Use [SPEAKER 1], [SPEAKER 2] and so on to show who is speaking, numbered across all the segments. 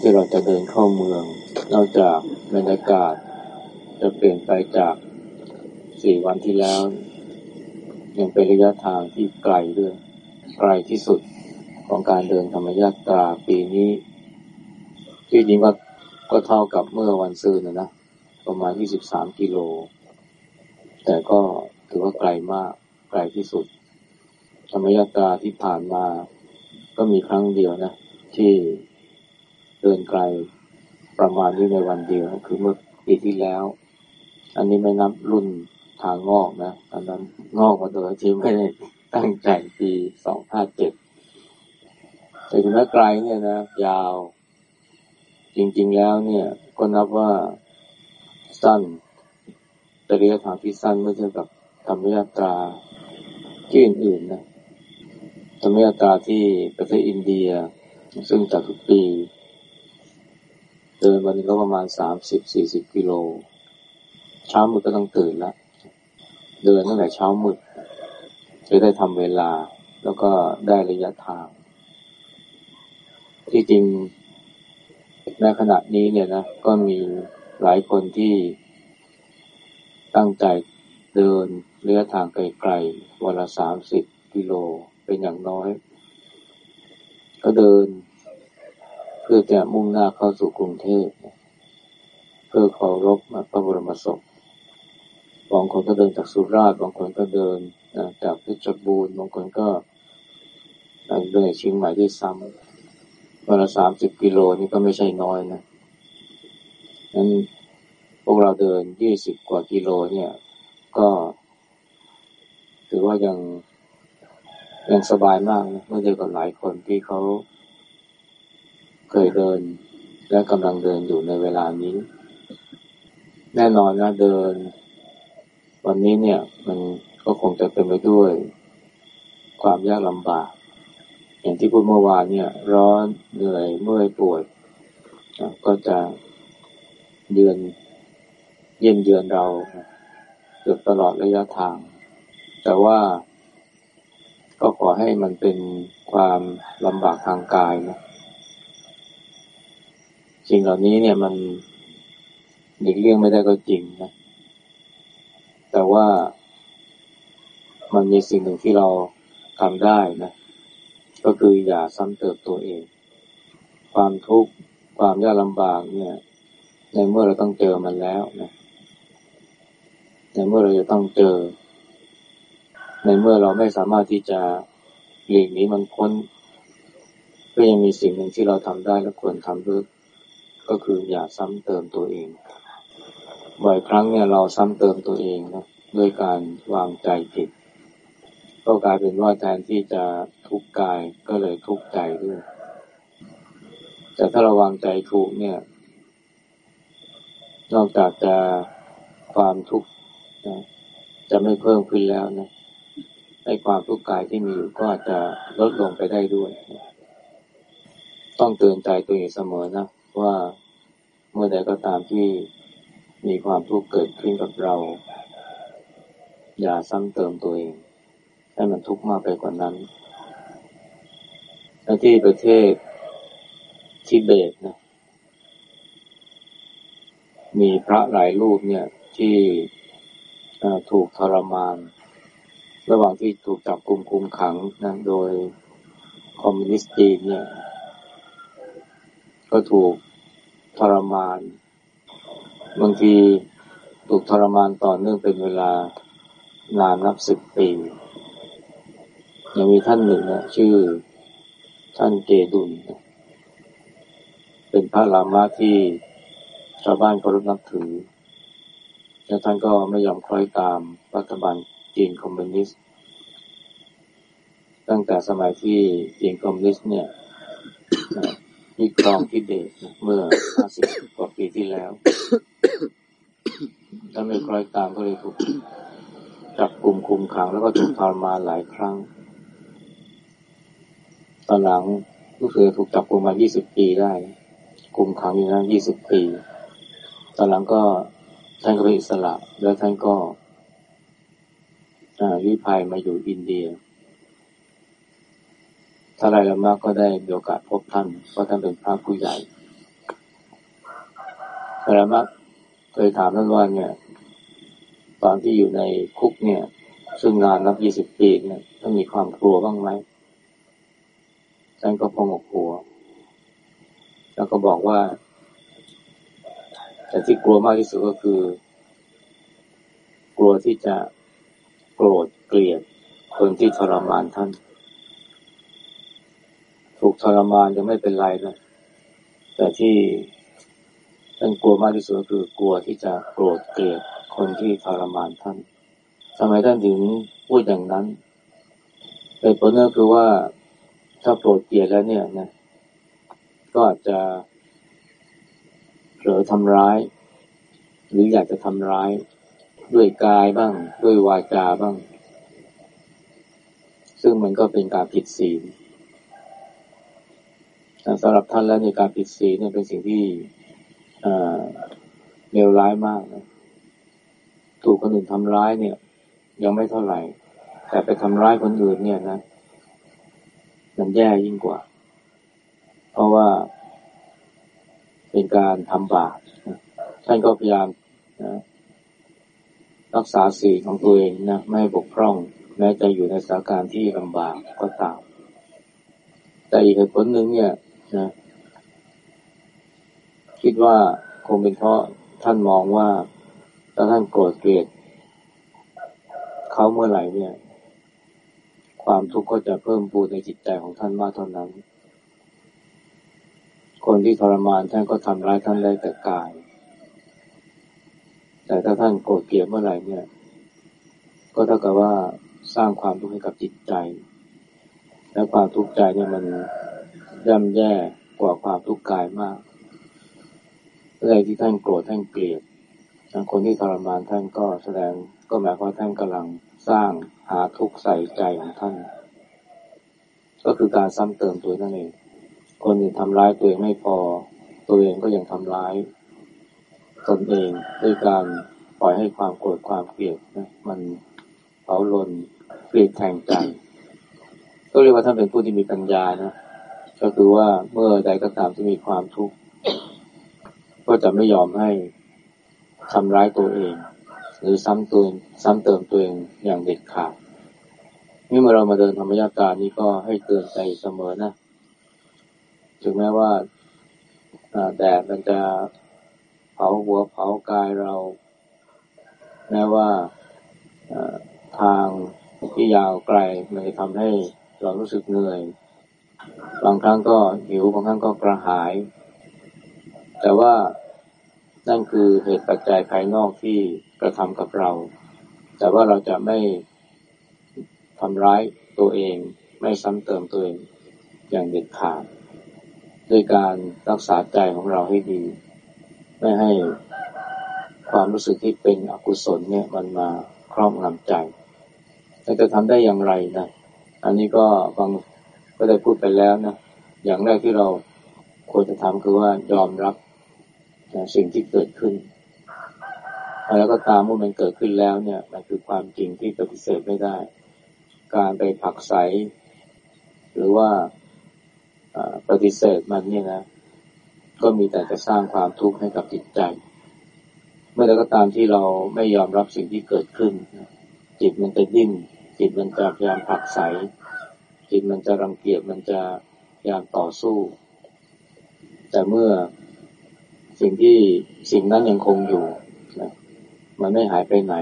[SPEAKER 1] ที่เราจะเดินเข้าเมือง นอกจากบรรยากาศ จะเปลี่ยนไปจากสี่วันที่แล้ว ยังเป็นระยะทางที่ไกลด้วย ไกลที่สุดของการเดินธรรมยาตราปีนี้ที่จริงก็ก็เท่ากับเมื่อวันซืนนะนะ ประมาณ 23 กิโล แต่ก็ถือว่าไกลมาก ไกลที่สุด ธรรมยาตราที่ผ่านมาก็มีครั้งเดียวนะ ที่ เดินไกลประมาณนี้ในวันเดียว คือเมื่อปีที่แล้ว อันนี้ไม่นับรุ่นทางงอกนะอันนั้นงอกมาโดยที่ไม่ได้ตั้งใจปีสองห้าเจ็ดแต่ถึงแม้ไกลเนี่ยนะ ยาว จริง ๆแล้วเนี่ย ก็นับว่าสั้นแต่ระยะทางที่สั้นเมื่อเทียบกับธรรมยาตราที่อื่นๆนะธรรมยาตราที่ประเทศอินเดีย ซึ่งจัดทุกปี เดินวันนึงก็ประมาณสามสิบสี่สิบกิโล เช้ามืดก็ต้องตื่นแล้วเดินตั้งแต่เช้ามืดจะได้ทำเวลา แล้วก็ได้ระยะทาง ที่จริงในขณะนี้เนี่ยนะ ก็มีหลายคนที่ตั้งใจเดินระยะทางไกลๆวันละสามสิบกิโลเป็นอย่างน้อย ก็เดิน เพื่อจะมุ่งหน้าเข้าสู่กรุงเทพเพื่อเคารพพระบรมศพบางคนก็เดินจากสุราษฎร์บางคนก็เดินจากเพชรบูรณ์บางคนก็เดินเชียงใหม่ด้วยซ้ำวันละสามสิบกิโลนี่ก็ไม่ใช่น้อยนะนั้นพวกเราเดินยี่สิบกว่ากิโลเนี่ย ก็ ถือว่ายังยังสบายมากนะเมื่อเทียบกับหลายคนที่เขา เคยเดิน และกำลังเดินอยู่ในเวลานี้ แน่นอนนะเดิน วันนี้เนี่ย มันก็คงจะเป็นไปด้วย ความยากลำบาก อย่างที่พูดเมื่อวานเนี่ย ร้อนเหนื่อยเมื่อยปวดก็จะเยือนเยี่ยมเยือนเราเกือบตลอดระยะทาง แต่ว่าก็ขอให้มันเป็นความลำบากทางกายนะ สิ่งเหล่านี้เนี่ยมันหลีกเลี่ยงไม่ได้ก็จริงนะ แต่ว่ามันมีสิ่งหนึ่งที่เราทำได้นะ ก็คืออย่าซ้ำเติมตัวเอง ความทุกข์ความยากลำบากเนี่ย ในเมื่อเราต้องเจอมันแล้วนะในเมื่อเราจะต้องเจอ ในเมื่อเราไม่สามารถที่จะหลีกหนีมันพ้น ก็ยังมีสิ่งหนึ่งที่เราทำได้และควรทำด้วย ก็คืออย่าซ้ำเติมตัวเอง บ่อยครั้งเนี่ยเราซ้ำเติมตัวเองนะด้วยการวางใจผิด ก็กลายเป็นว่าแทนที่จะทุกข์กายก็เลยทุกข์ใจด้วย แต่ถ้าเราวางใจถูกเนี่ย นอกจากจะความทุกข์จะไม่เพิ่มขึ้นแล้วนะไอ้ความทุกข์กายที่มีอยู่ก็อาจจะลดลงไปได้ด้วย ต้องเตือนใจตัวเองเสมอนะว่า เมื่อใดก็ตามที่มีความทุกข์เกิดขึ้นกับเรา อย่าซ้ำเติมตัวเอง ให้มันทุกข์มากไปกว่านั้นที่ประเทศทิเบตนะ มีพระหลายรูปเนี่ยที่ถูกทรมาน ระหว่างที่ถูกจับกลุมคุมขังนะโดยคอมมิวนิสต์จีนเนี่ย ก็ถูก ทรมาน บางทีถูกทรมานต่อเนื่องเป็นเวลานานนับสิบปียังมีท่านหนึ่งนะชื่อท่านเกดุลเป็นพระลามาที่ชาวบ้านเคารพนับถือ และท่านก็ไม่ยอมคล้อยตามรัฐบาลจีนคอมมิวนิสต์ ตั้งแต่สมัยที่จีนคอมมิวนิสต์เนี่ย ยึดครองทิเบตเมื่อ50กว่าปีที่แล้ว ถ้าไม่คล้อยตามก็เลยถูกจับกลุ่มคุมขังแล้วก็ถูกทรมานหลายครั้ง ตอนหลังก็คือถูกจับกลุ่มมา20ปีได้คุมขังอยู่นั้น20ปี ตอนหลังก็ท่านก็เป็นอิสระ แล้วท่านก็วิภัยมาอยู่อินเดีย แถ้าไรละมากก็ได้มีโอกาสพบท่านเพราะท่านเป็นพระผู้ใหญ่ไไรละมาเคยถามท่านว่าเนี่ย ตอนที่อยู่ในคุกเนี่ย ซึ่งนานนับยี่สิบปีเนี่ยท่านมีความกลัวบ้างไหมท่านก็พงกหัว แล้วก็บอกว่า แต่ที่กลัวมากที่สุดก็คือ กลัวที่จะโกรธเกลียดคนที่ทรมานท่าน ถูกทรมานยังไม่เป็นไรนะแต่ที่ท่านกลัวมากที่สุดก็คือกลัวที่จะโกรธเกลียดคนที่ทรมานท่านทำไมท่านถึงพูดอย่างนั้นเหตุผลก็คือว่าถ้าโกรธเกลียดแล้วเนี่ยนะก็อาจจะเผลอทำร้าย หรืออยากจะทำร้าย ด้วยกายบ้าง ด้วยวาจาบ้าง ซึ่งมันก็เป็นการผิดศีล สำหรับท่านแล้วในการผิดศีลเนี่ยเป็นสิ่งที่เลวร้ายมากนะถูกคนอื่นทำร้ายเนี่ย ยังไม่เท่าไหร่ แต่ไปทำร้ายคนอื่นเนี่ยนะ มันแย่ยิ่งกว่า เพราะว่าเป็นการทำบาปท่านก็พยายามนะรักษาสีของตัวเองนะ ไม่บกพร่อง แม้จะอยู่ในสถานการณ์ที่ลำบากก็ตาม แต่อีกเหตุผลหนึ่งเนี่ย นะคิดว่าคงเป็นเพราะท่านมองว่าถ้าท่านโกรธเกลียดเขาเมื่อไหร่เนี่ย ความทุกข์ก็จะเพิ่มปูในจิตใจของท่านมากเท่านั้น คนที่ทรมานท่านก็ทำร้ายท่านได้แต่กาย แต่ถ้าท่านโกรธเกลียดเมื่อไหร่เนี่ย ก็เท่ากับว่าสร้างความทุกข์ให้กับจิตใจ และความทุกข์ใจเนี่ยมัน ย่ำแย่กว่าความทุกข์กายมากอะไรที่ท่านโกรธท่านเกลียดคนที่ทรมานท่านก็แสดงก็หมายความท่านกำลังสร้างหาทุกข์ใส่ใจของท่าน ก็คือการซ้ำเติมตัวนั่นเอง คนอื่นทำร้ายตัวเองไม่พอ ตัวเองก็ยังทำร้ายตนเองด้วยการปล่อยให้ความโกรธความเกลียดนะมันเผาลนเกลียดแทงใจก็เรียกว่าท่านเป็นผู้ที่มีปัญญานะ ก็คือว่าเมื่อใดก็ตามที่มีความทุกข์ก็จะไม่ยอมให้ทำร้ายตัวเอง หรือซ้ำตัวซ้ำเติมตัวเองอย่างเด็ดขาดนี่เมื่อเรามาเดินธรรมยาตานี้ก็ให้เตือนใจเสมอนะถึงแม้ว่าแดดมันจะเผาหัวเผากายเรา แม้ว่าทางที่ยาวไกลมันจะทำให้เรารู้สึกเหนื่อย บางครั้งก็หิวบางครั้งก็กระหาย แต่ว่านั่นคือเหตุปัจจัยภายนอกที่กระทำกับเรา แต่ว่าเราจะไม่ทำร้ายตัวเอง ไม่ซ้ำเติมตัวเองอย่างเด็ดขาดด้วยการรักษาใจของเราให้ดี ไม่ให้ความรู้สึกที่เป็นอกุศลเนี่ยมันมาครอบงำใจแต่จะทำได้อย่างไรนะ อันนี้ก็ฟัง ก็ได้พูดไปแล้วนะ อย่างแรกที่เราควรจะทำคือว่ายอมรับสิ่งที่เกิดขึ้น แล้วก็ตามเมื่อมันเกิดขึ้นแล้วเนี่ย มันคือความจริงที่ปฏิเสธไม่ได้ การไปผักใส หรือว่าปฏิเสธมันเนี่ยนะ ก็มีแต่จะสร้างความทุกข์ให้กับจิตใจ เมื่อใดก็ตามที่เราไม่ยอมรับสิ่งที่เกิดขึ้น จิตมันจะดิ้นจิตมันจะพยายามผักใส จิตมันจะรังเกียจมันจะพยายามต่อสู้ แต่เมื่อสิ่งที่สิ่งนั้นยังคงอยู่นะมันไม่หายไปไหน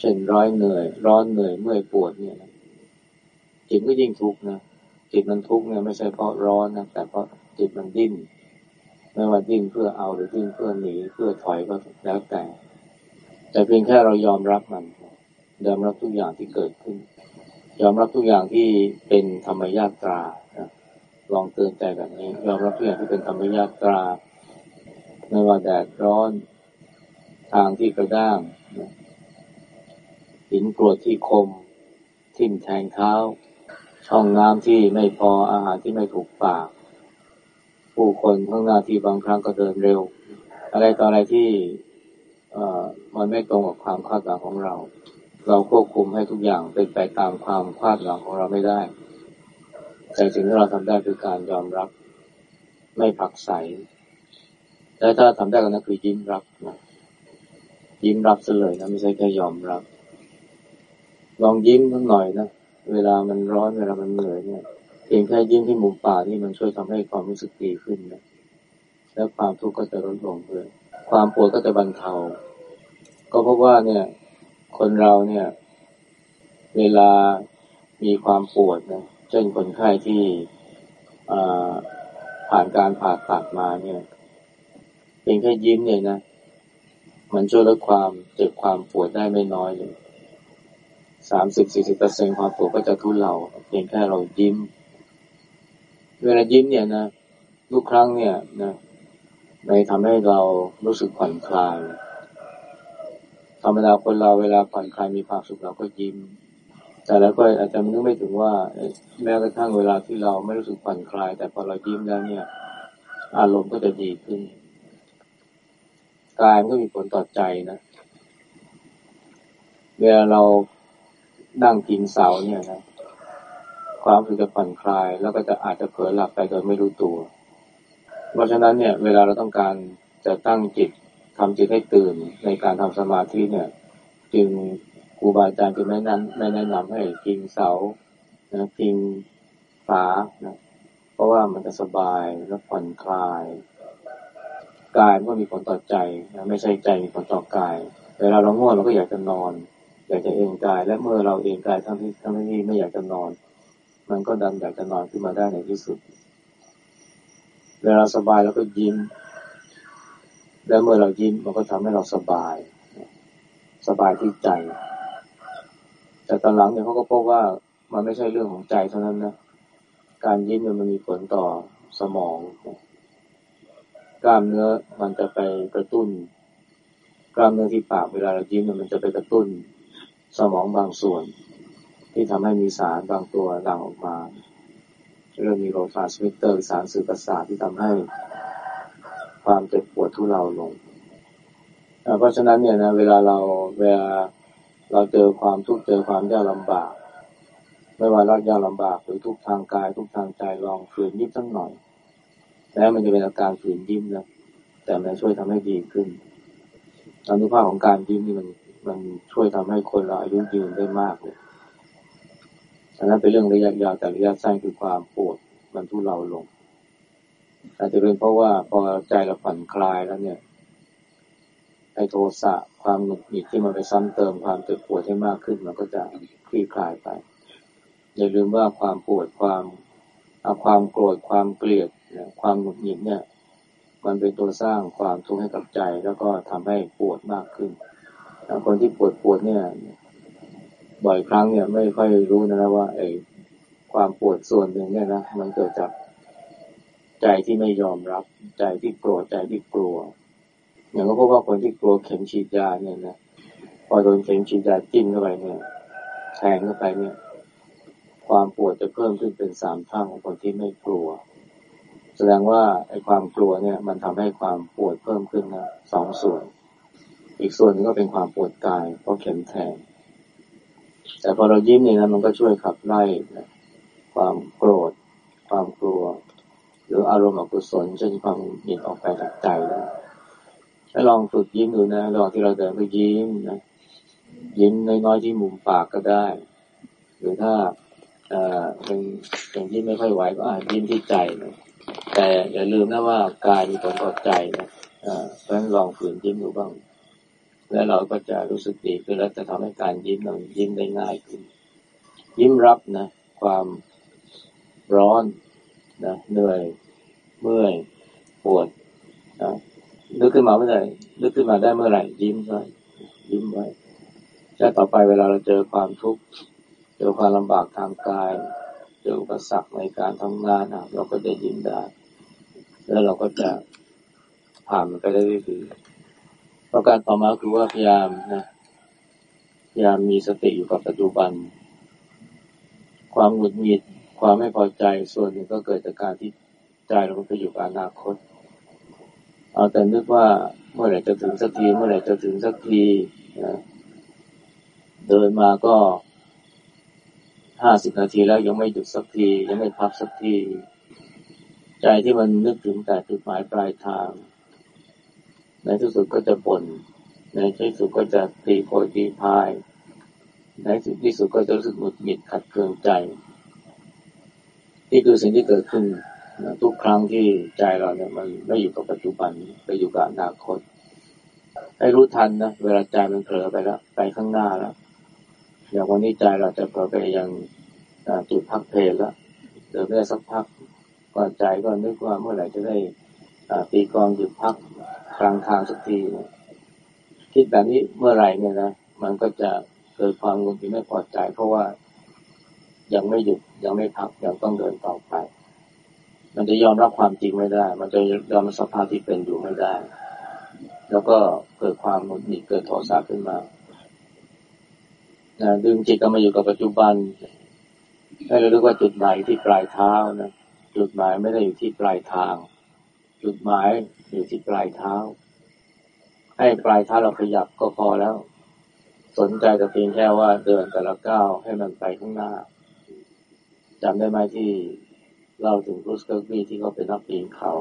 [SPEAKER 1] เช่นร้อยเหนื่อย ร้อนเหนื่อยเมื่อยปวดเนี่ยนะจิตก็ยิ่งทุกข์นะจิตมันทุกข์เนี่ยไม่ใช่เพราะร้อนนะแต่เพราะจิตมันดิ้นไม่ว่าดิ้นเพื่อเอาหรือดิ้นเพื่อหนีเพื่อถอยก็แล้วแต่ แต่เพียงแค่เรายอมรับมันยอมรับทุกอย่างที่เกิดขึ้น ยอมรับทุกอย่างที่เป็นธรรมญาตราลองเตือนใจแบบนี้ ยอมรับทุกอย่างที่เป็นธรรมญาตราไม่ว่าแดดร้อน ทางที่กระด้างหินกรวดที่คม ทิ่มแทงเท้า ช่องน้ำที่ไม่พออาหารที่ไม่ถูกปาก ผู้คนข้างหน้าที่บางครั้งก็เดินเร็ว อะไรต่ออะไรที่เอ่อมันไม่ตรงกับความคาดหวังของเรา เราควบคุมให้ทุกอย่างเป็นไปตามความคาดหวังของเราไม่ได้ แต่สิ่งที่เราทำได้คือการยอมรับ ไม่ผักใสและถ้าทำได้ก็นั่นคือยิ้มรับนะยิ้มรับซะเลยนะไม่ใช่แค่ยอมรับ ลองยิ้มสักหน่อยนะเวลามันร้อนเวลามันเหนื่อยเนี่ยเพียงแค่ยิ้มที่มุมปากนี่มันช่วยทำให้ความรู้สึกดีขึ้นนะแล้วความทุกข์ก็จะลดลงเลยความปวดก็จะบรรเทา ก็เพราะว่าเนี่ย คนเราเนี่ย เวลามีความปวดนะเช่นคนไข้ที่ผ่านการผ่าตัดมาเนี่ยเพียงแค่ยิ้มเนี่ยนะ มันช่วยลดความเจ็บความปวดได้ไม่น้อยเลยสามสิบสี่สิบเปอร์เซ็นความปวดก็จะทุเลาเพียงแค่เรายิ้ม เวลายิ้มเนี่ยนะทุกครั้งเนี่ยนะในทำให้เรารู้สึกผ่อนคลาย ธรรมดาคนเราเวลาผ่อนคลายมีความสุขเราก็ยิ้ม แต่แล้วก็อาจจะนึกไม่ถึงว่าแม้กระทั่งเวลาที่เราไม่รู้สึกผ่อนคลาย แต่พอเรายิ้มแล้วเนี่ย อารมณ์ก็จะดีขึ้นกายมันก็มีผลต่อใจนะเวลาเรานั่งกินเสาเนี่ยนะความรู้สึกจะผ่อนคลาย แล้วก็จะอาจจะเผลอหลับไปโดยไม่รู้ตัว เพราะฉะนั้นเนี่ย เวลาเราต้องการจะตั้งจิต ทำจิตให้ตื่นในการทำสมาธิเนี่ย จึงครูบาอาจารย์จึงไม่นั้นไม่แนะนำให้กินเสานะกินฝานะเพราะว่ามันจะสบายและผ่อนคลายกายมันก็มีผลต่อใจนะไม่ใช่ใจมีผลต่อกายเวลาเราง่วงเราก็อยากจะนอน อยากจะเอนกาย และเมื่อเราเอนกายทั้งที่ทั้งที่ไม่อยากจะนอน มันก็ดันอยากจะนอนขึ้นมาได้ในที่สุด เวลาสบายแล้วก็ยิ้ม และเมื่อเรายิ้มมันก็ทำให้เราสบาย สบายที่ใจ แต่ตอนหลังเนี่ยเขาก็พบว่ามันไม่ใช่เรื่องของใจเท่านั้นนะ การยิ้มมันมีผลต่อสมอง กล้ามเนื้อมันจะไปกระตุ้น กล้ามเนื้อที่ปากเวลาเรายิ้มมันจะไปกระตุ้นสมองบางส่วน ที่ทำให้มีสารบางตัวหลั่งออกมาเรื่องมีโรฟาสมิเตอร์สารสื่อประสาทที่ทำให้ ความเจ็บปวดทุเลาลง เพราะฉะนั้นเนี่ยนะเวลาเราเวลาเราเจอความทุกข์เจอความยากลำบาก ไม่ว่ารักยากลำบากหรือทุกทางกาย ทุกทางใจลองฝืนนิดสักหน่อยแม้วมันจะเป็นอาการฝืนยิ้มนะแต่มันช่วยทำให้ดีขึ้นอนุภาพของการยิ้มนี่มันมันช่วยทำให้คนเราอายุยืนได้มากเลยอันนั้นเป็นเรื่องระยะยาวแต่ระยะสั้นคือความปวดมันทุเลาลง อาจจะเป็นเพราะว่าพอใจเราผ่อนคลายแล้วเนี่ยไอ้โทสะความหงุดหงิดที่มันไปซ้ำเติมความเจ็บปวดให้มากขึ้น มันก็จะคลี่คลายไป อย่าลืมว่าความปวดความเอาความโกรธความเกลียดความหงุดหงิดเนี่ย มันเป็นตัวสร้างความทุกข์ให้กับใจ แล้วก็ทำให้ปวดมากขึ้นคนที่ปวดปวดเนี่ย บ่อยครั้งเนี่ยไม่ค่อยรู้นะว่าไอ้ความปวดส่วนหนึ่งเนี่ยนะมันเกิดจาก ใจที่ไม่ยอมรับใจที่โกรธใจที่กลัว อย่างก็พบว่าคนที่กลัวเข็มฉีดยาเนี่ยนะพอโดนเข็มฉีดยาจิ้มเข้าไปเนี่ยแทงเข้าไปเนี่ย ความปวดจะเพิ่มขึ้นเป็นสามเท่าของคนที่ไม่กลัว แสดงว่าไอ้ความกลัวเนี่ย มันทำให้ความปวดเพิ่มขึ้นนะสองส่วน อีกส่วนนึงก็เป็นความปวดกายเพราะเข็มแทง แต่พอเรายิ้มเนี่ยนะมันก็ช่วยขับไล่นะความโกรธ ความกลัว รืออารมณ์อกุศลเช่นความหงิดออกไปจากใจได้ให้ลองฝึกยิ้มดูนะระหว่างที่เราเดินก็ยิ้มนะยิ้มน้อยๆที่มุมปากก็ได้ หรือถ้าเป็นอย่างที่ไม่ค่อยไหวก็อาจยิ้มที่ใจนะแต่อย่าลืมนะว่ากายมีผลต่อใจนะเพราะฉะนั้นลองฝืนยิ้มดูบ้าง แล้วเราก็จะรู้สึกดีขึ้นแล้วจะทำให้การยิ้มเรายิ้มได้ง่ายขึ้น ยิ้มรับนะ ความร้อนนะเหนื่อย เมื่อยปวดนะนึกขึ้นมาเมื่อไหร่นึกขึ้นมาได้เมื่อไหร่ยิ้มไว้ยิ้มไว้แล้วต่อไปเวลาเราเจอความทุกข์เจอความลำบากทางกาย เจออุปสรรคในการทำงานเราก็จะยิ้มได้ แล้วเราก็จะผ่านมันไปได้ดีประการต่อมาคือว่าพยายามนะพยายามมีสติอยู่กับปัจจุบัน ความหงุดหงิด ความไม่พอใจส่วนหนึ่งก็เกิดจากการที่ ใจเราไปอยู่กับอนาคต เอาแต่นึกว่าเมื่อไหร่จะถึงสักทีเมื่อไหร่จะถึงสักทีนะเดินมาก็ห้าสิบนาทีแล้วยังไม่หยุดสักที ยังไม่พักสักที ใจที่มันนึกถึงแต่จุดหมายปลายทาง ในที่สุดก็จะบ่นในที่สุดก็จะตีโพยตีพาย ในที่สุดก็จะรู้สึกหงุดหงิดขัดเคืองใจ นี่คือสิ่งที่เกิดขึ้น ทุกครั้งที่ใจเราเนี่ยมันไม่อยู่กับปัจจุบันไปอยู่กับอนาคตให้รู้ทันนะเวลาใจมันเผลอไปแล้วไปข้างหน้าแล้วอย่างวันนี้ใจเราจะเผลอไปยังจุดพักเพลแล้วเดินไปได้สักพักก่อนใจก็นึกว่าเมื่อไหร่จะได้ตีกองหยุดพักกลางทางสักทีคิดแบบนี้เมื่อไหร่เนี่ยนะมันก็จะเกิดความงุนงิดไม่พอใจ เพราะว่ายังไม่หยุดยังไม่พักยังต้องเดินต่อไป มันจะยอมรับความจริงไม่ได้ มันจะยอมรับสภาพที่เป็นอยู่ไม่ได้ แล้วก็เกิดความหงุดหงิดเกิดโทสะขึ้นมาดึงจิตกลับมาอยู่กับปัจจุบันให้เราเรียกว่าจุดหมายที่ปลายเท้านะ จุดหมายไม่ได้อยู่ที่ปลายทาง จุดหมายอยู่ที่ปลายเท้า ให้ปลายเท้าเราขยับก็พอแล้ว สนใจแต่เพียงแค่ว่าเดินแต่ละก้าวให้มันไปข้างหน้าจำได้ไหมที่ เล่าถึงรูสเกอร์บีที่เขาเป็นนักปีนเขา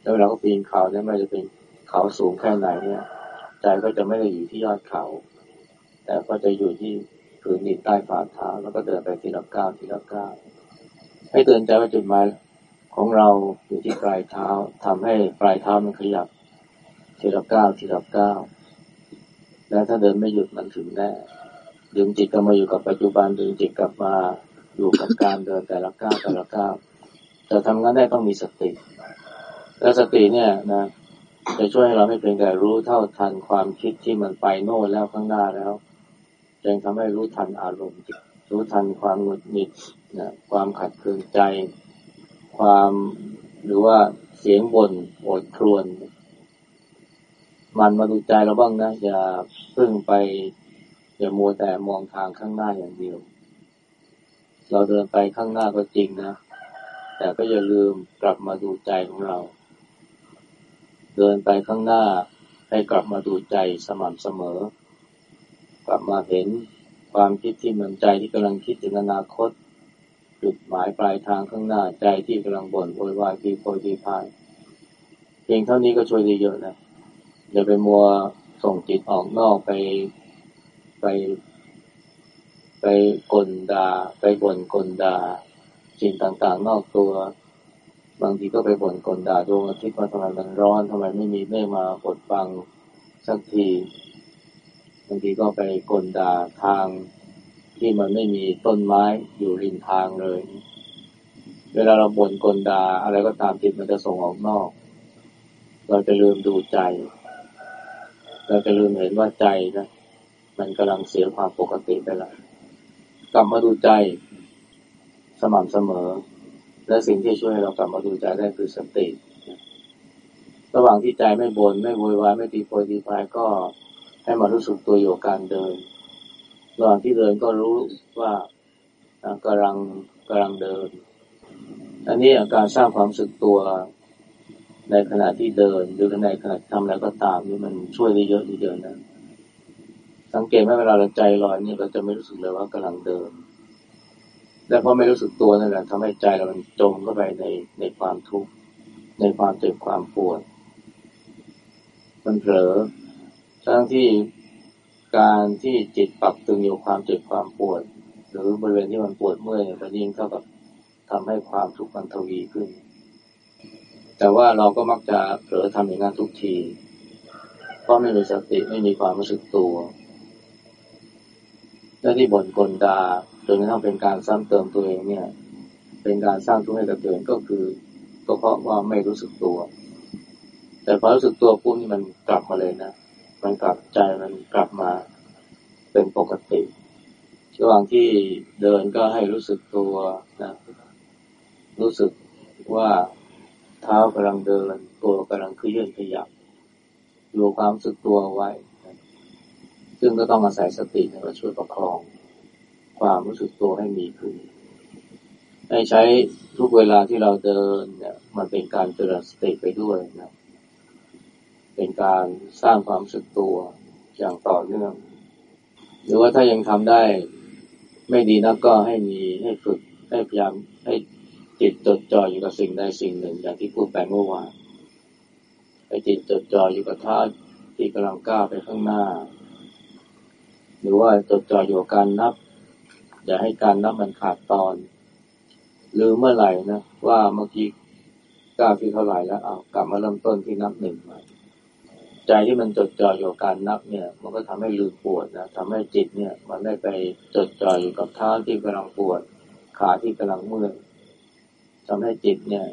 [SPEAKER 1] แล้วเวลาเขาปีนเขาเนี่ยไม่จะเป็นเขาสูงแค่ไหนเนี่ย ใจก็จะไม่ได้อยู่ที่ยอดเขา แต่ก็จะอยู่ที่ผืนดินใต้ฝ่าเท้าแล้วก็เดินไปทีละก้าวทีละก้าวให้เตือนใจว่าจุดหมายของเราอยู่ที่ปลายเท้าทำให้ปลายเท้ามันขยับทีละก้าวทีละก้าวและถ้าเดินไม่หยุดมันถึงแน่ดึงจิตกลับมาอยู่กับปัจจุบันดึงจิตกลับมา อยู่กับการเดินแต่ละก้าวแต่ละก้าวจะทำงานได้ต้องมีสติ และสติเนี่ยนะจะช่วยให้เราไม่เพียงแต่รู้เท่าทันความคิดที่มันไปโน่นแล้วข้างหน้าแล้วยังทำให้รู้ทันอารมณ์รู้ทันความหงุดหงิดนะความขัดเคืองใจ ความหรือว่าเสียงบน่นโอดครวน มันมาดูใจเราบ้างนะ อย่าเพิ่งไป อย่ามัวแต่มองทางข้างหน้าอย่างเดียว เราเดินไปข้างหน้าก็จริงนะ แต่ก็อย่าลืมกลับมาดูใจของเรา เดินไปข้างหน้าให้กลับมาดูใจสม่ำเสมอ กลับมาเห็นความคิดที่มันใจที่กำลังคิดถึงอนาคต จุดหมายปลายทางข้างหน้าใจที่กำลังบ่นโวยวายทีโพยทีพายเพียงเท่านี้ก็ช่วยได้เยอะนะอย่าไปมัวส่งจิตออกนอกไปไป ไปกลดาไปบ่นกลดาสิ่งต่างๆ นอกตัว บางทีก็ไปบ่นกลดาดวงอาทิตย์ว่าทำไมมันร้อนทำไมไม่มีเมฆมาปดบังสักทีบางทีก็ไปกลด่าทางที่มันไม่มีต้นไม้อยู่ริมทางเลย เวลาเราบ่นกลด่าอะไรก็ตามจิตมันจะส่งออกนอก เราจะลืมดูใจ เราจะลืมเห็นว่าใจนะมันกำลังเสียความปกติไปแล้ว กลับมาดูใจ สม่ำเสมอ และสิ่งที่ช่วยเรากลับมาดูใจได้คือสติ ระหว่างที่ใจไม่บน่นไม่โวยวายไม่ตีโพยตีพายก็ให้มารู้สึกตัวอยู่การเดิน ระหว่างที่เดินก็รู้ว่ากำลังกำลังเดิน อันนี้การสร้างความรู้สึกตัวในขณะที่เดิน หรือในขณะทำอะไรก็ตามนี่มันช่วยได้เยอะทีเดียวนะ สังเกตไหมเวลาเราใจลอยนี่เราจะไม่รู้สึกเลยว่ากำลังเดินและเพราะไม่รู้สึกตัวนั่นแหละทำให้ใจเรามันจมเข้าไปในในความทุกข์ในความเจ็บความปวดมันเผลอทั้งที่การที่จิตปรับตึงอยู่ความเจ็บความปวด หรือบริเวณที่มันปวดเมื่อยมันยิ่งเท่ากับทำให้ความทุกข์มันทวีขึ้น แต่ว่าเราก็มักจะเผลอทำอย่างนั้นทุกที เพราะไม่มีสติไม่มีความรู้สึกตัว และที่บ่นกลดาจนกระทั่งเป็นการซ้ำเติมตัวเองเนี่ย เป็นการสร้างทุกข์ให้กับตัวเองก็คือ ก็เพราะว่าไม่รู้สึกตัว แต่พอรู้สึกตัวปุ๊บนี่มันกลับมาเลยนะมันกลับใจมันกลับมาเป็นปกติระหว่างที่เดินก็ให้รู้สึกตัวนะรู้สึกว่าเท้ากำลังเดิน ตัวกำลังเคลื่อนขยับดูความรู้สึกตัวไว้ ซึ่งก็ต้องอาศัยสติมาช่วยประคอง ความรู้สึกตัวให้มีขึ้น ให้ใช้ทุกเวลาที่เราเดินเนี่ยมันเป็นการเจริญสติไปด้วยนะ เป็นการสร้างความสึกตัวอย่างต่อเนื่อง หรือว่าถ้ายังทำได้ไม่ดีนักก็ให้มีให้ฝึกให้พยายามให้จิตจดจ่ออยู่กับสิ่งใดสิ่งหนึ่ง อย่างที่พูดไปเมื่อวานให้จิตจดจ่ออยู่กับท่าที่กำลังก้าวไปข้างหน้า หรือว่าจดจ่ออยู่การนับ อย่าให้การนับมันขาดตอน หรือเมื่อไหร่นะว่าเมื่อกี้ก้าวที่เท่าไหร่แล้วเอากลับมาเริ่มต้นที่นับหนึ่งใหม่ใจที่มันจดจ่ออยู่การนับเนี่ย มันก็ทำให้ลืมปวดนะทำให้จิตเนี่ย มันไม่ไปจดจ่ออยู่กับเท้าที่กำลังปวด ขาที่กำลังเมื่อยทำให้จิตเนี่ย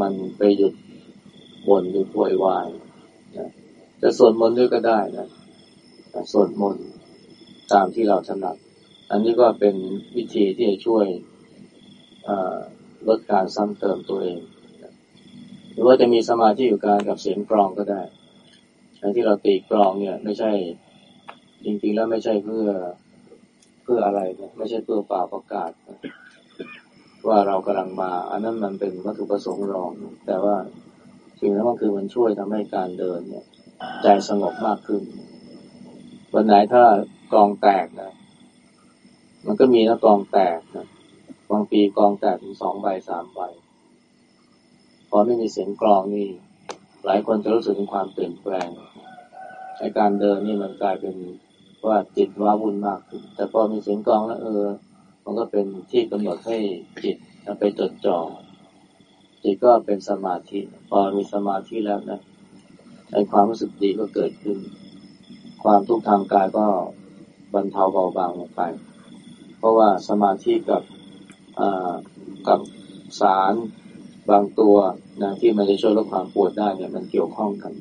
[SPEAKER 1] มันไปหยุดบ่นหรือป่วยวายนะจะสวดมนต์ด้วยก็ได้นะสวดมนต์ ตามที่เราถนัด อันนี้ก็เป็นวิธีที่จะช่วยลดการซ้ำเติมตัวเอง หรือว่าจะมีสมาธิอยู่การกับเสียงกรองก็ได้การที่เราตีกรองเนี่ย ไม่ใช่จริงๆแล้วไม่ใช่เพื่อเพื่ออะไรนะไม่ใช่เพื่อป่าประกาศว่าเรากำลังมา อันนั้นมันเป็นวัตถุประสงค์รอง แต่ว่าสิ่งนั้นก็คือมันช่วยทำให้การเดินเนี่ยใจสงบมากขึ้น วันไหนถ้า กองแตกนะ มันก็มีนะกองแตกนะบางปีกองแตกถึงสองใบสามใบพอไม่มีเสียงกรองนี่ หลายคนจะรู้สึกถึงความเปลี่ยนแปลงในการเดินนี่มันกลายเป็นว่าจิตว้าวุ่นมาก แต่พอมีเสียงกรองแล้ว เออ มันก็เป็นที่กำหนดให้จิตไปจดจ่อจิตก็เป็นสมาธิ พอมีสมาธิแล้วนะในความรู้สึกดีก็เกิดขึ้น ความทุกข์ทางกายก็ บรรเทาเบาบางลงไป เพราะว่าสมาธิกับกับสารบางตัวนะที่มันจะช่วยลดความปวดได้เนี่ยมันเกี่ยวข้องกัน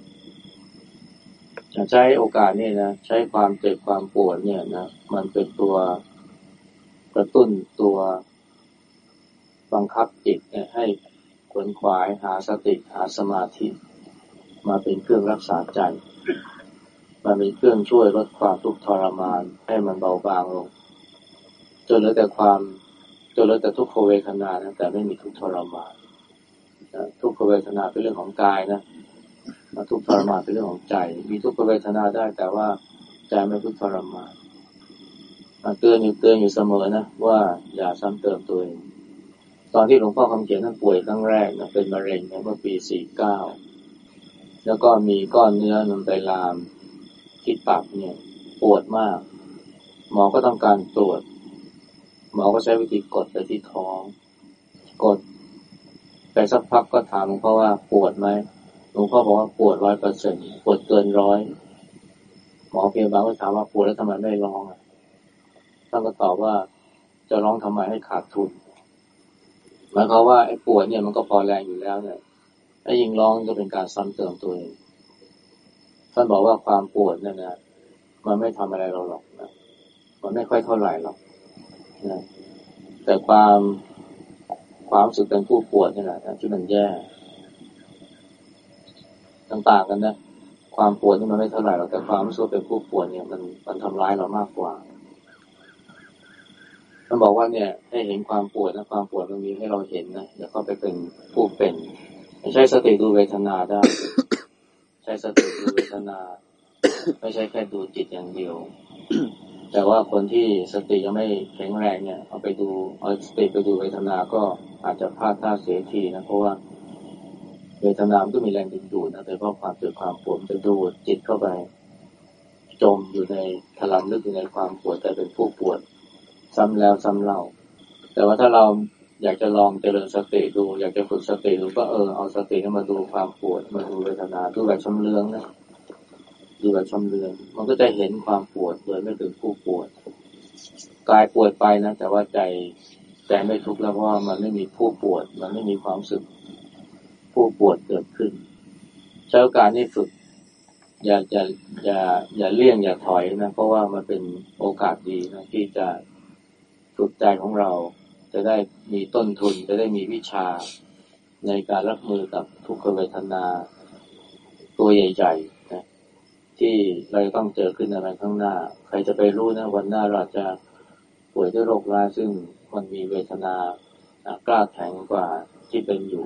[SPEAKER 1] ใช้โอกาสนี่นะใช้ความเจ็บความปวดเนี่ยนะมันเป็นตัวกระตุ้นตัวบังคับจิตให้ขวนขวายหาสติหาสมาธิ มาเป็นเครื่องรักษาใจ มาเป็นเครื่องช่วยลดความทุกข์ทรมานให้มันเบาบางลง จนเหลือแต่ความจนเหลือแต่ทุกขเวทนานะแต่ไม่มีทุกทรมานทุกขเวทนาเป็นเรื่องของกายนะมาทุกทรมานเป็นเรื่องของใจ มีทุกขเวทนาได้ แต่ว่าใจไม่ทุกทรมานเตือนอยู่เตือนอยู่เสมอนะว่าอย่าซ้ำเติมตัวเองตอนที่หลวงพ่อคำเขียนท่านป่วยครั้งแรกนะเป็นมะเร็งเมื่อปีสี่เก้าแล้วก็มีก้อนเนื้อมันไปลาม ที่ตับเนี่ยปวดมาก หมอก็ต้องการตรวจ หมอก็ใช้วิธีกดไปที่ท้อง กด ไปสักพักก็ถามหลวงพ่อว่าปวดไหมหลวงพ่อบอกว่าปวดร้อยเปอร์เซ็นปวดเกินร้อยหมอพยาบาลก็ถามว่าปวดแล้วทำไมไม่ร้องอะท่านก็ตอบว่าจะร้องทำไมให้ขาดทุนหมายความว่าไอ้ปวดเนี่ยมันก็พอแรงอยู่แล้วเนี่ยไอ้ยิงร้องจะเป็นการซ้ำเติมตัวเอง ท่านบอกว่าความปวดเนี่ยนะมันไม่ทำอะไรเราหรอกนะมันไม่ค่อยเท่าไหร่หรอกนะแต่ความความรู้สึกเป็นผู้ปวดนี่แหละที่มันแย่ต่างๆกันนะความปวดนี่มันไม่เท่าไหร่หรอกแต่ความรู้สึกเป็นผู้ปวดเนี่ย มันมันทำร้ายเรามากกว่ามันบอกว่าเนี่ยให้เห็นความปวดนะความปวดมันมีให้เราเห็นนะเดี๋ยวก็ไปเป็นผู้เป็น ใช้สติดูเวทนาได้ ช้สติดูเวทนา ไม่ใช่แค่ดูจิตอย่างเดียว แต่ว่าคนที่สติยังไม่แข็งแรงเนี่ย เอาไปดูเอาสติไปดูเวทนาก็อาจจะพลาดท่าเสียทีนะเพราะว่าเวทนาก็มีแรงดึงดูดนะโดยเฉพาะความเกิดความปวดจะดูดจิตเข้าไป จมอยู่ในถลำลึกอยู่ในความปวดแต่เป็นผู้ปวด ซ้ำแล้วซ้ำเล่า แต่ว่าถ้าเรา อยากจะลองเจริญสติดู อยากจะฝึกสติดูก็เออเอาสติมาดูความปวดมาดูเวทนาดูแบบชำเลืองนะดูแบบชำเลือง มันก็จะเห็นความปวดโดยไม่ถึงผู้ปวดกายปวดไปนะแต่ว่าใจใจไม่ทุกข์แล้วเพราะว่ามันไม่มีผู้ปวด มันไม่มีความสึกผู้ปวดเกิดขึ้นใช้การนี้ฝึก อย่าอย่าอย่าอย่าเลี่ยงอย่าถอยนะเพราะว่ามันเป็นโอกาสดีนะที่จะฝึกใจของเรา จะได้มีต้นทุน จะได้มีวิชาในการรับมือกับทุกขเวทนาตัวใหญ่ๆนะที่เราต้องเจอขึ้นอะไรข้างหน้า ใครจะไปรู้นะวันหน้าเราจะป่วยด้วยโรคร้ายซึ่งมันมีเวทนากล้าแข็งกว่าที่เป็นอยู่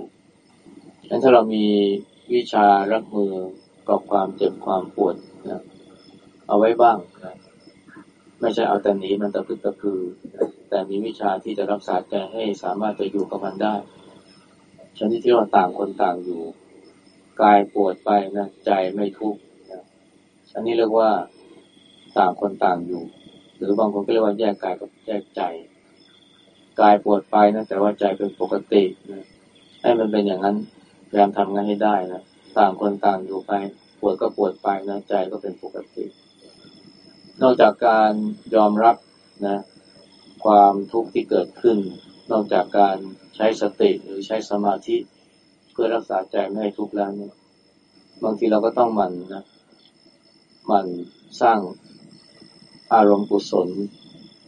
[SPEAKER 1] งั้นถ้าเรามีวิชารับมือกับความเจ็บความปวดนะเอาไว้บ้างนะไม่ใช่เอาแต่หนีมันตะพึดตะพือ แต่มีวิชาที่จะรักษาใจให้สามารถจะอยู่กับมันได้ชนิดที่เราต่างคนต่างอยู่กายปวดไปนะใจไม่ทุกข์อันนี้เรียกว่าต่างคนต่างอยู่ หรือบางคนก็เรียกว่าแยกกายกับแยกใจ กายปวดไปนะแต่ว่าใจเป็นปกตินะให้มันเป็นอย่างนั้นพยายามทำงานให้ได้นะต่างคนต่างอยู่ไปปวดก็ปวดไปนะใจก็เป็นปกติ นอกจากการยอมรับนะ ความทุกข์ที่เกิดขึ้น นอกจากการใช้สติหรือใช้สมาธิเพื่อรักษาใจไม่ให้ทุกข์แล้วเนี่ยบางทีเราก็ต้องมันนะมันสร้างอารมณ์กุศล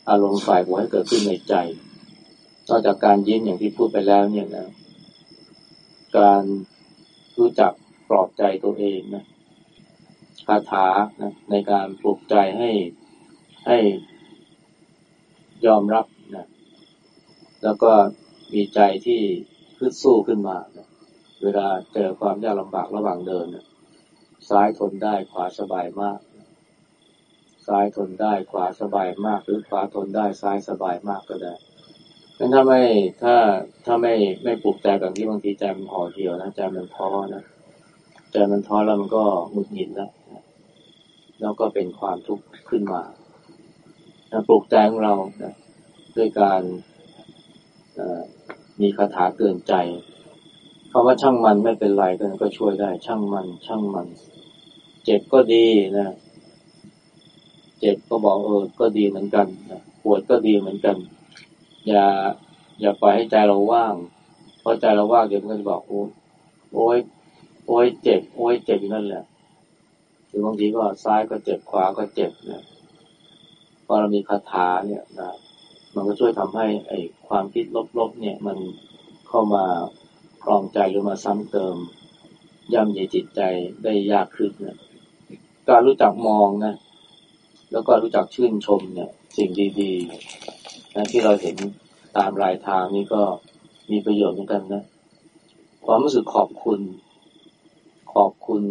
[SPEAKER 1] อารมณ์ฝ่ายบวกให้เกิดขึ้นในใจนอกจากการยิ้มอย่างที่พูดไปแล้วเนี่ยนะการรู้จักปลอบใจตัวเองนะคาถานะในการปลุกใจให้ให้ ยอมรับนะแล้วก็มีใจที่ขึ้นสู้ขึ้นมานะเวลาเจอความยากลำบากระหว่างเดินนะซ้ายทนได้ขวาสบายมากซ้ายทนได้ขวาสบายมาก หรือขวาทนได้ซ้ายสบายมากก็ได้งั้นถ้าไม่ถ้าถ้าไม่ไม่ปลุกใจแบบที่บางทีใจมันห่อเหี่ยวนะใจมันท้อนะใจมันท้อแล้วมันก็หงุดหงิดแล้วแล้วก็เป็นความทุกข์ขึ้นมา ปลุกใจของเรานะด้วยการมีคาถาเตือนใจคำว่าช่างมันไม่เป็นไรก็ช่วยได้ ช่างมัน ช่างมัน เจ็บก็ดีนะเจ็บก็บอกเออก็ดีเหมือนกันนะปวดก็ดีเหมือนกัน อย่า อย่าปล่อยให้ใจเราว่าง เพราะใจเราว่างเดี๋ยวมันก็จะบอกโอ้โอ้ยโอ้ยเจ็บ โอ้ยเจ็บอยู่นั่นแหละหรือบางทีก็ซ้ายก็เจ็บขวาก็เจ็บนะ พอเรามีคาถาเนี่ยนะมันก็ช่วยทำให้ไอ้ความคิดลบๆเนี่ยมันเข้ามาคลองใจหรือมาซ้ำเติมย่ำเยีจิตใจได้ยากขึ้นนะการรู้จักมองนะแล้วก็รู้จักชื่นชมเนี่ย สิ่งดีๆนะที่เราเห็นตามรายทางนี้ก็มีประโยชน์เหมือนกันนะความรู้สึกขอบคุณ ขอบคุณ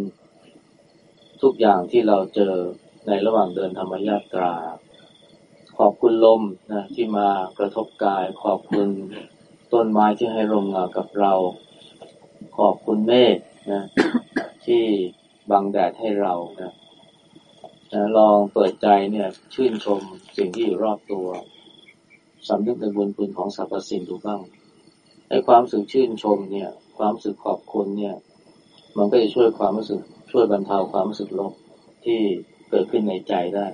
[SPEAKER 1] ทุกอย่างที่เราเจอในระหว่างเดินธรรมยาตรา ขอบคุณลมนะที่มากระทบกาย ขอบคุณต้นไม้ที่ให้ลมเงากับเรา ขอบคุณเมฆนะที่บังแดดให้เรานะนะลองเปิดใจเนี่ย ชื่นชมสิ่งที่อยู่รอบตัวสำนึกในบุญคุณของสรรพสิ่งดูบ้างไอ้ความสึกชื่นชมเนี่ย ความสึกขอบคุณเนี่ย มันก็จะช่วยความรู้สึกช่วยบรรเทาความรู้สึกลบที่เกิดขึ้นในใจได้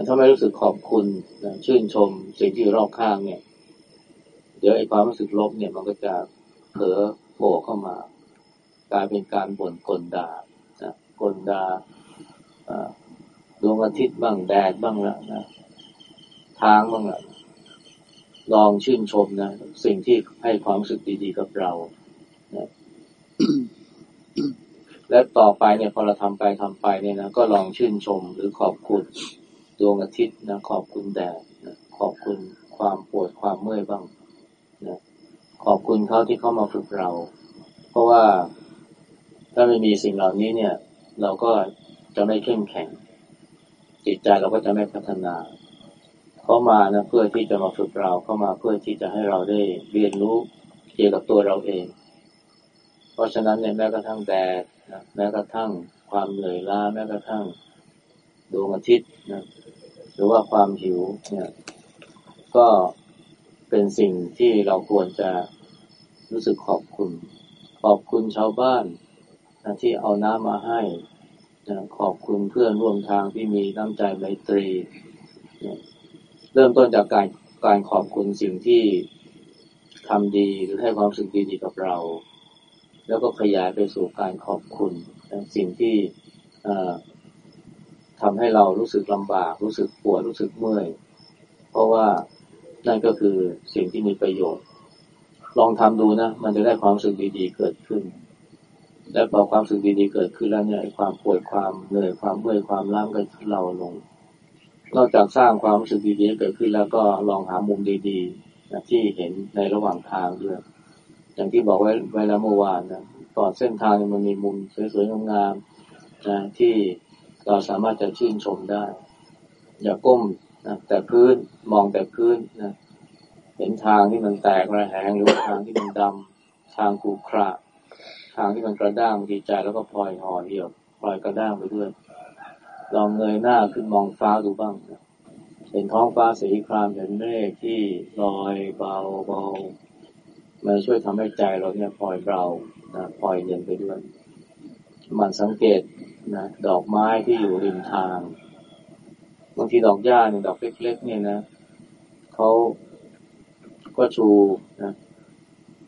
[SPEAKER 1] แต่ถ้าไม่รู้สึกขอบคุณนะชื่นชมสิ่งที่อยู่รอบข้างเนี่ย เดี๋ยวไอ้ความรู้สึกลบเนี่ยมันก็จะเผลอโผล่เข้ามากลายเป็นการบ่นกลดานะกลดาดวงอาทิตย์บ้างแดดบ้างละนะทางบ้างละลองชื่นชมนะสิ่งที่ให้ความรู้สึกดีๆกับเรานะและต่อไปเนี่ยพอเราทำไปทำไปเนี่ยนะก็ลองชื่นชมหรือขอบคุณ ดวงอาทิตย์นะขอบคุณแดดนะขอบคุณความปวดความเมื่อยบ้างนะขอบคุณเขาที่เข้ามาฝึกเรา เพราะว่าถ้าไม่มีสิ่งเหล่านี้เนี่ย เราก็จะไม่เข้มแข็ง จิตใจเราก็จะไม่พัฒนาเขามานะเพื่อที่จะมาฝึกเราเข้ามาเพื่อที่จะให้เราได้เรียนรู้เกี่ยวกับตัวเราเอง เพราะฉะนั้นเนี่ยแม้กระทั่งแดดนะแม้กระทั่งความเหนื่อยล้าแม้กระทั่ง ดวงอาทิตย์นะหรือว่าความหิวเนี่ยก็เป็นสิ่งที่เราควรจะรู้สึกขอบคุณ ขอบคุณชาวบ้านนะที่เอาน้ำมาให้นะขอบคุณเพื่อนร่วมทางที่มีน้ำใจไมตรีนะเริ่มต้นจากการการขอบคุณสิ่งที่ทำดีหรือให้ความสึกดีๆกับเรา แล้วก็ขยายไปสู่การขอบคุณนะสิ่งที่ ทำให้เรารู้สึกลำบาก รู้สึกปวดรู้สึกเมื่อย เพราะว่านั่นก็คือสิ่งที่มีประโยชน์ ลองทำดูนะ มันจะได้ความสึกดีๆเกิดขึ้น และพอความสึกดีๆเกิดขึ้นแล้วเนี่ยความปวดความเหนื่อยความเมื่อยความล้าก็เราลง นอกจากสร้างความรู้สึกดีๆเกิดขึ้นแล้วก็ลองหามุมดีๆที่เห็นในระหว่างทางด้วยอย่างที่บอกไว้ไว้แล้วเมื่อวานนะก่อนเส้นทางมันมีมุมสวยๆงามๆนะที่ เราสามารถจะชื่นชมได้ อย่าก้มนะแต่พื้นมองแต่พื้นนะเห็นทางที่มันแตกระแหงหรือทางที่มันดำทางขรุขระทางที่มันกระด้างดีใจแล้วก็พลอยห่อเหี่ยวพลอยกระด้างไปด้วยลองเงยหน้าขึ้นมองฟ้าดูบ้างนะเห็นท้องฟ้าสีครามเห็นเมฆที่ลอยเบาเบามันช่วยทำให้ใจเราเนี่ยพลอยเบานะพลอยเย็นไปด้วย มันสังเกตนะดอกไม้ที่อยู่ริมทางบางทีดอกหญ้าเนี่ยดอกเล็ก ๆ เนี่ยนะเขาก็ชูนะ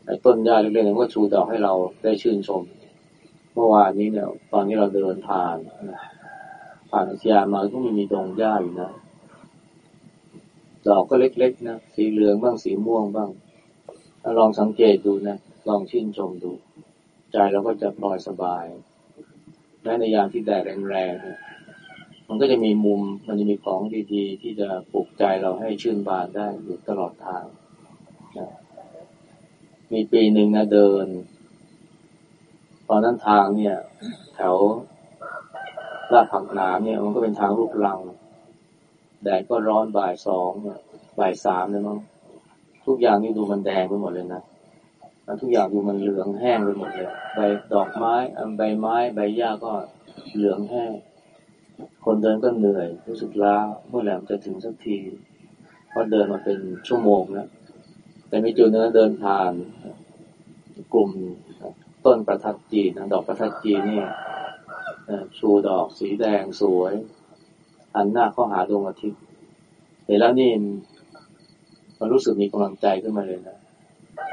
[SPEAKER 1] ไอ้ต้นหญ้าเล็กๆเนี่ยก็ชูดอกให้เราได้ชื่นชม เมื่อวานนี้เนี่ย ตอนนี้เราเดินผ่านนะผ่านอุทยานมาก็มีมีดงหญ้าอยู่นะดอกก็เล็ก ๆ นะสีเหลืองบ้างสีม่วงบ้างลองสังเกตดูนะลองชื่นชมดู ใจเราก็จะปลอยสบาย แม้ในยามที่แดดแรงๆมันก็จะมีมุมมันจะมีของดีๆ ที่จะปลุกใจเราให้ชื่นบานได้อยู่ตลอดทางนะมีปีหนึ่งนะเดิน ตอนนั้นทางเนี่ย แถวลาดผักหนามเนี่ย มันก็เป็นทางลูกลังแดดก็ร้อนบ่ายสองเนี่ยบ่ายสามเลยมั้งทุกอย่างนี่ดูมันแดงไปหมดเลยนะ ทุกอย่างดูมันเหลืองแห้งไปหมดเลย ใบดอกไม้ใบไม้ ใบหญ้าก็เหลืองแห้ง คนเดินก็เหนื่อย รู้สึกล้าเมื่อไหร่จะถึงสักทีพราะเดินมาเป็นชั่วโมงแล้วแต่มีจุดนึงเดินผ่านกลุ่มต้นประทัดจีนดอกประทัดจีนนี่ชูดอกสีแดงสวยหันหน้าเข้าหาดวงอาทิตย์เห็นแล้วนี่มันรู้สึกมีกำลังใจขึ้นมาเลยนะ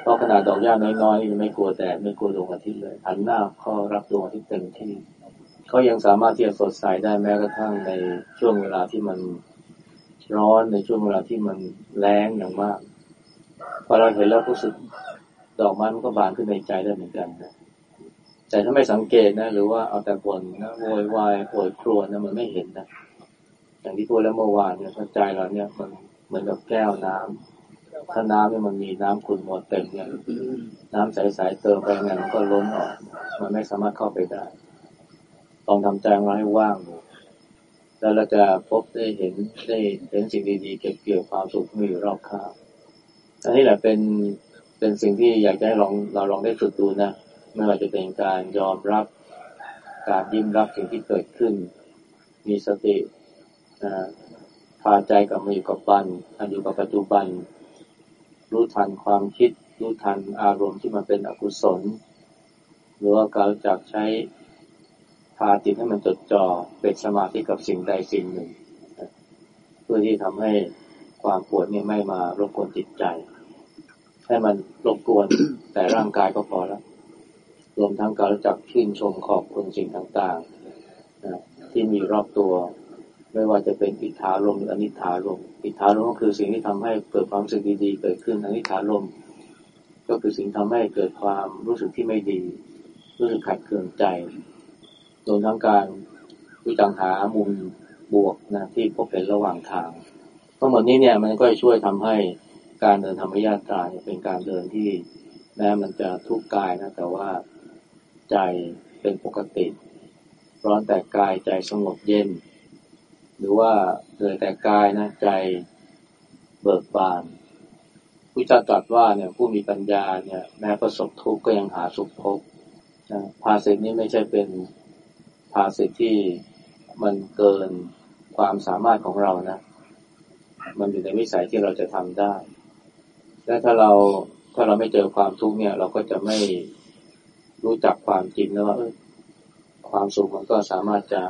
[SPEAKER 1] เพราะขนาดดอกหญ้าน้อยๆนี่ไม่กลัวแดดไม่กลัวดวงอาทิตย์เลยหันหน้าเข้ารับดวงอาทิตย์เต็มที่เขายังสามารถที่จะสดใสได้แม้กระทั่งในช่วงเวลาที่มันร้อนในช่วงเวลาที่มันแรงอย่างมากพอเราเห็นแล้วรู้สึกดอกไม้มันก็บานขึ้นในใจได้เหมือนกันนะแต่ถ้าไม่สังเกตนะ หรือว่าเอาแต่บ่นนะโวยวายโวยครวญนะมันไม่เห็นนะอย่างที่พูดแล้วเมื่อวานเนี่ยใจเราเนี่ยมันเหมือนกับแก้วน้ำ ถ้าน้ำเนี่ยมันมีน้ำขุ่นหมดเต็มเนี่ยน้ำใสๆเติมไปเนี่ยมันก็ล้นออก มันไม่สามารถเข้าไปได้ต้องทำใจเราให้ว่างแล้วเราจะพบได้เห็นได้เห็นสิ่งดีๆเก็บเกี่ยวความสุขมีอยู่รอบข้างอันนี้แหละเป็นเป็นสิ่งที่อยากจะให้ลองเราลองได้ฝึกดูนะไม่ว่าจะเป็นการยอมรับ การยิ้มรับสิ่งที่เกิดขึ้น มีสติพาใจกับมาอยู่กับปันอยู่กับปัจจุบัน รู้ทันความคิด รู้ทันอารมณ์ที่มันเป็นอกุศล หรือว่าการจากใช้พาจิตให้มันจดจ่อเป็นสมาธิกับสิ่งใดสิ่งหนึ่ง เพื่อที่ทำให้ความปวดนี่ไม่มารบกวนจิตใจ ให้มันรบกวนแต่ร่างกายก็พอแล้ว รวมทั้งการรู้จักชื่นชมขอบคุณสิ่งต่างๆที่มีรอบตัว ไม่ว่าจะเป็นอิทธารมหรืออนิธารมอิทธารมก็คือสิ่งที่ทำให้เกิดความรู้สึกดีๆ เกิดขึ้นอนิธารมก็คือสิ่งทำให้เกิดความรู้สึกที่ไม่ดี รู้สึกขัดเคืองใจรวมทั้งการวิจังหามุมบวกนะที่พบเห็นระหว่างทางทั้งหมดนี้เนี่ยมันก็ช่วยทำให้การเดินธรรมญาตราเป็นการเดินที่แม้มันจะทุกข์กายนะแต่ว่าใจเป็นปกติ ร้อนแต่กายใจสงบเย็น หรือว่าเกิดแต่กายนะใจเบิกบานพุทธตรัสว่าเนี่ยผู้มีปัญญาเนี่ยแม้ประสบทุกข์ก็ยังหาสุขพบนะภาสิทนี้ไม่ใช่เป็นภาสิทที่มันเกินความสามารถของเรานะ มันอยู่ในวิสัยที่เราจะทำได้ และถ้าเราถ้าเราไม่เจอความทุกข์เนี่ย เราก็จะไม่รู้จักความจริงนะว่าความสุขมันก็สามารถจะ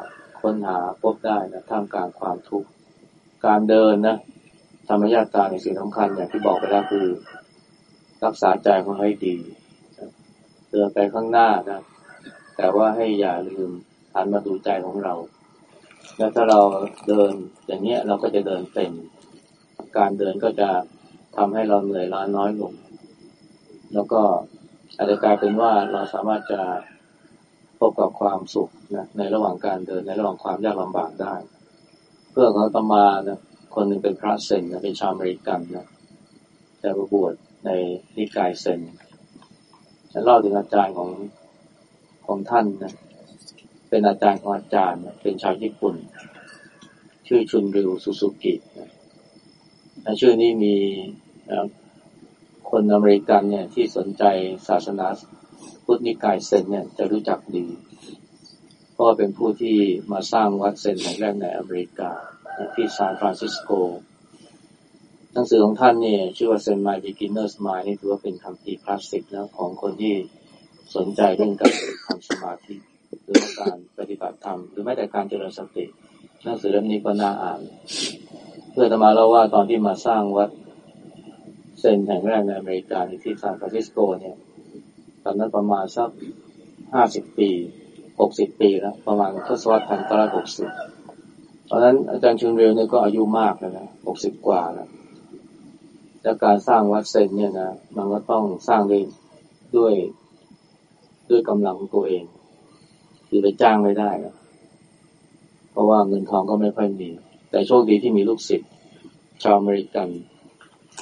[SPEAKER 1] ค้นหาพบได้นะท่ามกลางความทุกข์ การเดินนะธรรมญาตาในสิ่งสำคัญอย่างที่บอกไปแล้วคือ รักษาใจของให้ดี เดินไปข้างหน้านะ แต่ว่าให้อย่าลืมหันมาดูใจของเรา แล้วถ้าเราเดินอย่างเนี้ยเราก็จะเดินเป็น การเดินก็จะทำให้เราเหนื่อยล้าน้อยลง แล้วก็อาจจะกลายเป็นว่าเราสามารถจะ พบกับความสุขนะในระหว่างการเดินในระหว่างความยากลำบากได้ เพื่อนของอาตมานะคนหนึ่งเป็นพระเซนนะเป็นชาวอเมริกันนะแต่มาบวชในนิกายเซนฉันเล่าถึงอาจารย์ของของท่านนะเป็นอาจารย์ของอาจารย์นะเป็นชาวญี่ปุ่นชชื่อชุนริวสุสุกินะชื่อนี้มีคนอเมริกันเนี่ยที่สนใจศาสนา พุทธนิกายเซนเนี่ยจะรู้จักดี เพราะเป็นผู้ที่มาสร้างวัดเซนแห่งแรกในอเมริกาที่ซานฟรานซิสโก หนังสือของท่านเนี่ยชื่อว่า Zen Mind Beginner's Mind นี่ถือว่าเป็นคัมภีร์คลาสสิกแล้วของคนที่สนใจเรื่องการทำสมาธิหรือว่าการปฏิบัติธรรมหรือแม้แต่การเจริญสติ หนังสือเล่มนี้ก็น่าอ่าน เพื่อนอาตมาเล่าว่าตอนที่มาสร้างวัดเซนแห่งแรกในอเมริกาที่ซานฟรานซิสโกเนี่ย ตอนนั้นประมาณสักห้าสิบปีหกสิบปีแล้วประมาณทศวรรษพันเก้าร้อยหกสิบตอนนั้นอาจารย์ชุนเรลเนี่ยก็อายุมากแล้วนะหกสิบกว่าแล้วและการสร้างวัดเซนเนี่ยนะมันก็ต้องสร้างด้วยด้วยด้วยกำลังของตัวเอง คือไปจ้างไม่ได้นะเพราะว่าเงินทองก็ไม่ค่อยมี แต่โชคดีที่มีลูกศิษย์ชาวอเมริกัน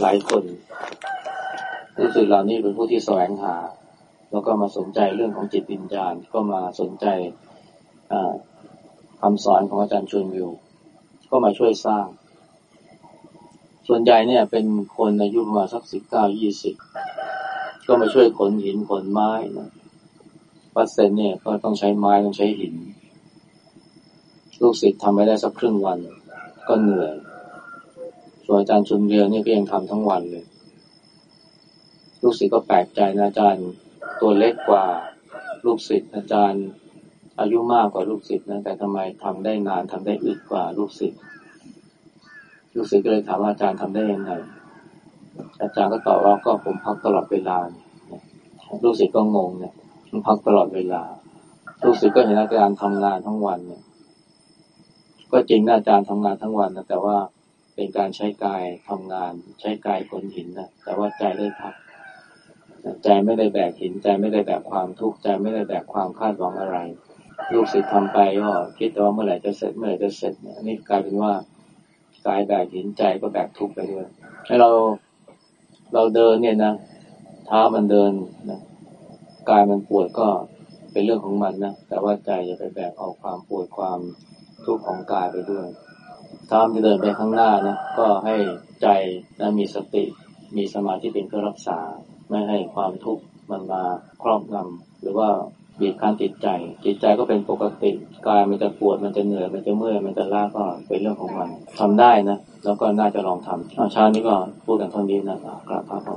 [SPEAKER 1] หลายคนลูกศิษย์เหล่านี้เป็นผู้ที่แสวงหา แล้วก็มาสนใจเรื่องของจิตวิญญาณ ก็มาสนใจคำสอนของอาจารย์ชวนวิว ก็มาช่วยสร้าง ส่วนใหญ่เนี่ย เป็นคนอายุประมาณสักสิบเก้ายี่สิบก็มาช่วยขนหินขนไม้นะวัดเซนเนี่ยก็ต้องใช้ไม้ต้องใช้หิน ลูกศิษย์ทำไม่ได้สักครึ่งวัน ก็เหนื่อย ส่วนอาจารย์ชุนเรียวนี่ก็ยังทำทั้งวันเลย ลูกศิษย์ก็แปลกใจนะอาจารย์ ตัวเล็กกว่าลูกศิษย์อาจารย์อายุมากกว่าลูกศิษย์นะแต่ทำไมทำได้นานทำได้อึดกว่าลูกศิษย์ลูกศิษย์ก็เลยถามอาจารย์ทำได้ยังไงอาจารย์ก็ตอบว่าก็ผมพักตลอดเวลาลูกศิษย์ก็งงเนี่ยมันพักตลอดเวลา ลูกศิษย์ก็เห็นอาจารย์ทำงานทั้งวันเนี่ย ก็จริงนะอาจารย์ทำงานทั้งวันนะแต่ว่าเป็นการใช้กายทำงาน ใช้กายขนหินนะแต่ว่าใจได้พัก ใจไม่ได้แบกหินใจไม่ได้แบกความทุกข์ใจไม่ได้แบกความคาดหวังอะไร ลูกศิษย์ทำไปก็คิดว่าเมื่อไหร่จะเสร็จเมื่อไหร่จะเสร็จเนี่ยนี่กลายเป็นว่ากายแบกหินใจก็แบกทุกข์ไปด้วยให้เราเราเดินเนี่ยนะเท้ามันเดินนะกายมันปวดก็เป็นเรื่องของมันนะแต่ว่าใจจะไปแบกเอาความปวดความทุกข์ของกายไปด้วยถ้าจะเดินไปข้างหน้านะก็ให้ใจนะมีสติมีสมาธิเป็นเครื่องรักษา ไม่ให้ความทุกข์มันมาครอบงำหรือว่าบีบคั้นจิตใจ จิตใจก็เป็นปกติกายมันจะปวดมันจะเหนื่อยมันจะเมื่อยมันจะล้าก็เป็นเรื่องของมันทำได้นะ แล้วก็น่าจะลองทำเช้านี้ก็พูดกันเท่านี้นะครับพระพ